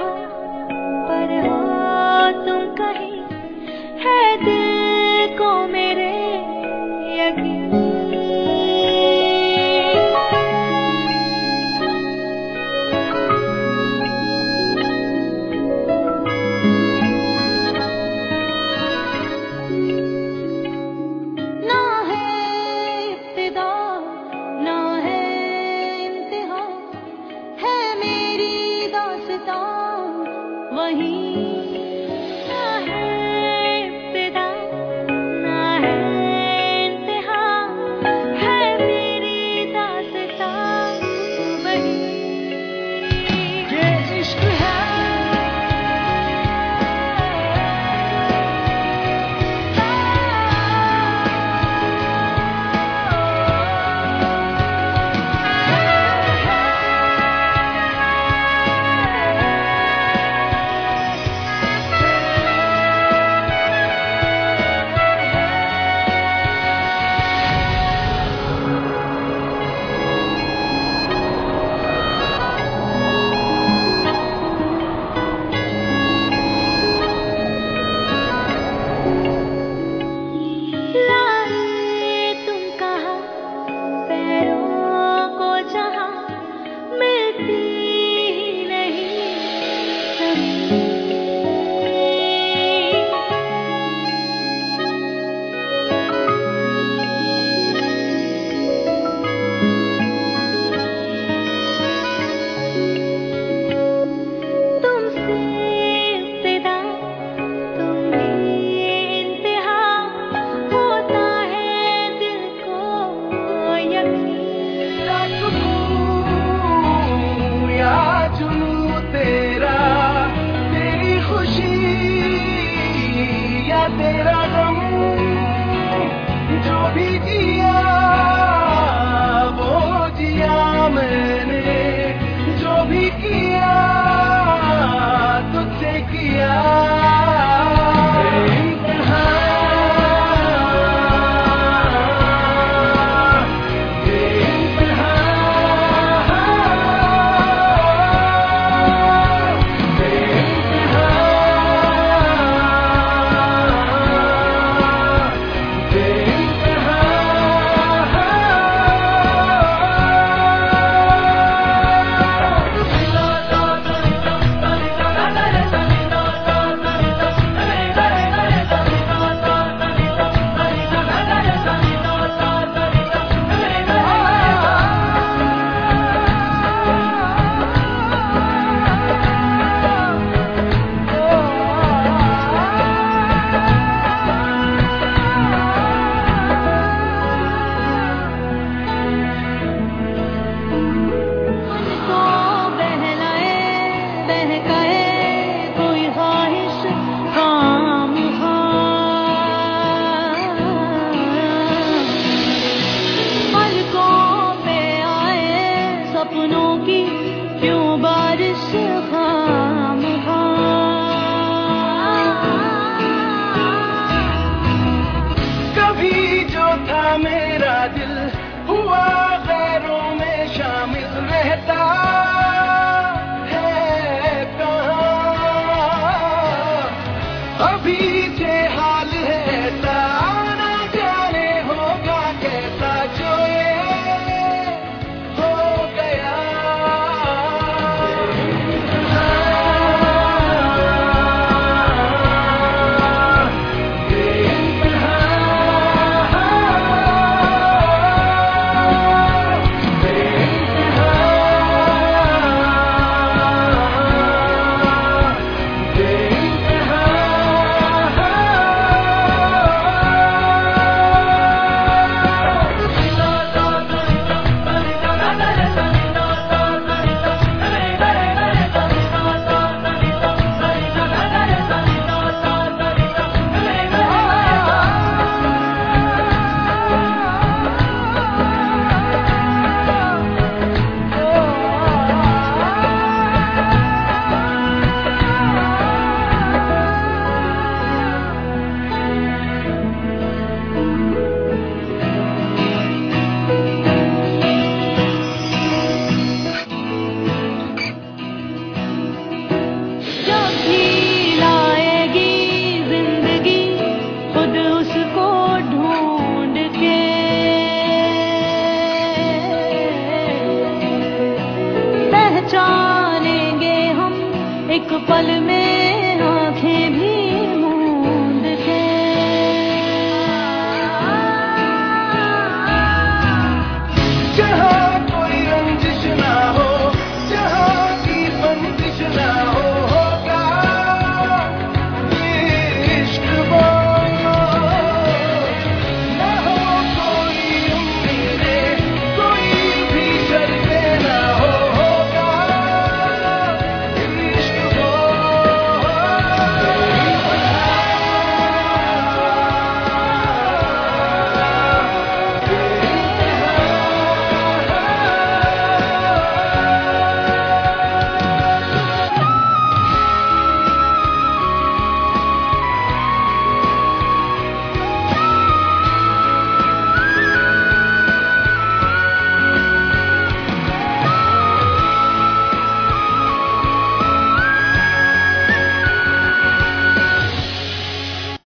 हो